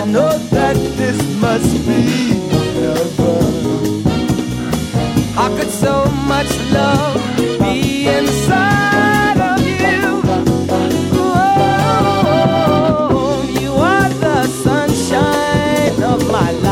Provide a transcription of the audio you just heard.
I know that this must be heaven. How could so much love be inside of you? Oh, you are the sunshine of my life.